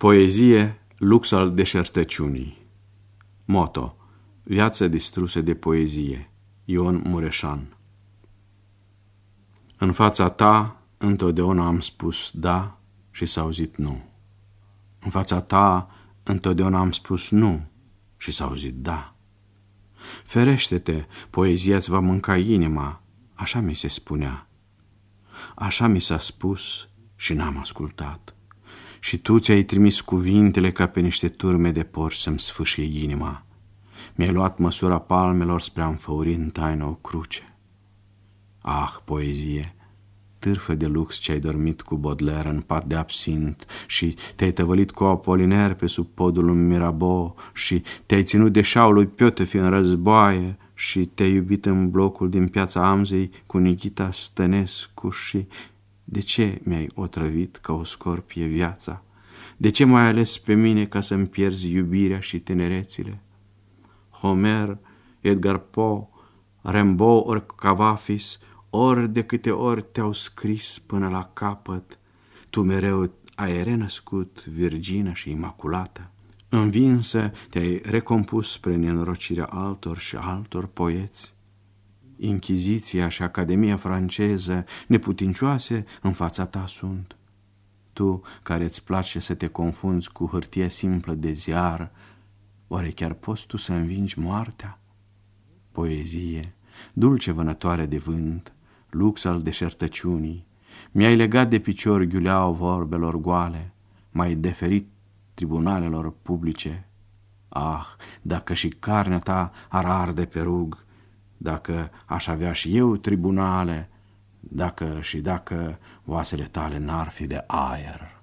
Poezie, lux al deșertăciunii Moto Viață distrusă de poezie Ion Mureșan În fața ta întotdeauna am spus da și s-a auzit nu. În fața ta întotdeauna am spus nu și s-a auzit da. Ferește-te, poezia îți va mânca inima, așa mi se spunea. Așa mi s-a spus și n-am ascultat și tu ți-ai trimis cuvintele ca pe niște turme de porci să-mi sfâșie inima. Mi-ai luat măsura palmelor spre a înfăuri în taină o cruce. Ah, poezie, târfă de lux ce ai dormit cu Baudelaire în pat de absint și te-ai tăvălit cu Apoliner pe sub podul lui Mirabeau și te-ai ținut de șaul lui Piotefi în războaie și te-ai iubit în blocul din piața Amzei cu Nikita Stănescu și de ce mi-ai otrăvit ca o scorpie viața? De ce m-ai ales pe mine ca să-mi pierzi iubirea și tinerețile? Homer, Edgar Poe, Rimbaud ori Cavafis, ori de câte ori te-au scris până la capăt, tu mereu ai renăscut virgină și imaculată. Învinsă, te-ai recompus spre nenorocirea altor și altor poeți. Inchiziția și Academia franceză neputincioase în fața ta sunt. Tu, care îți place să te confunzi cu hârtie simplă de ziar, oare chiar poți tu să învingi moartea? Poezie, dulce vânătoare de vânt, lux al deșertăciunii, mi-ai legat de picior ghiuleau vorbelor goale, mai deferit tribunalelor publice. Ah, dacă și carnea ta ar arde pe rug, dacă aș avea și eu tribunale, dacă și dacă oasele tale n-ar fi de aer.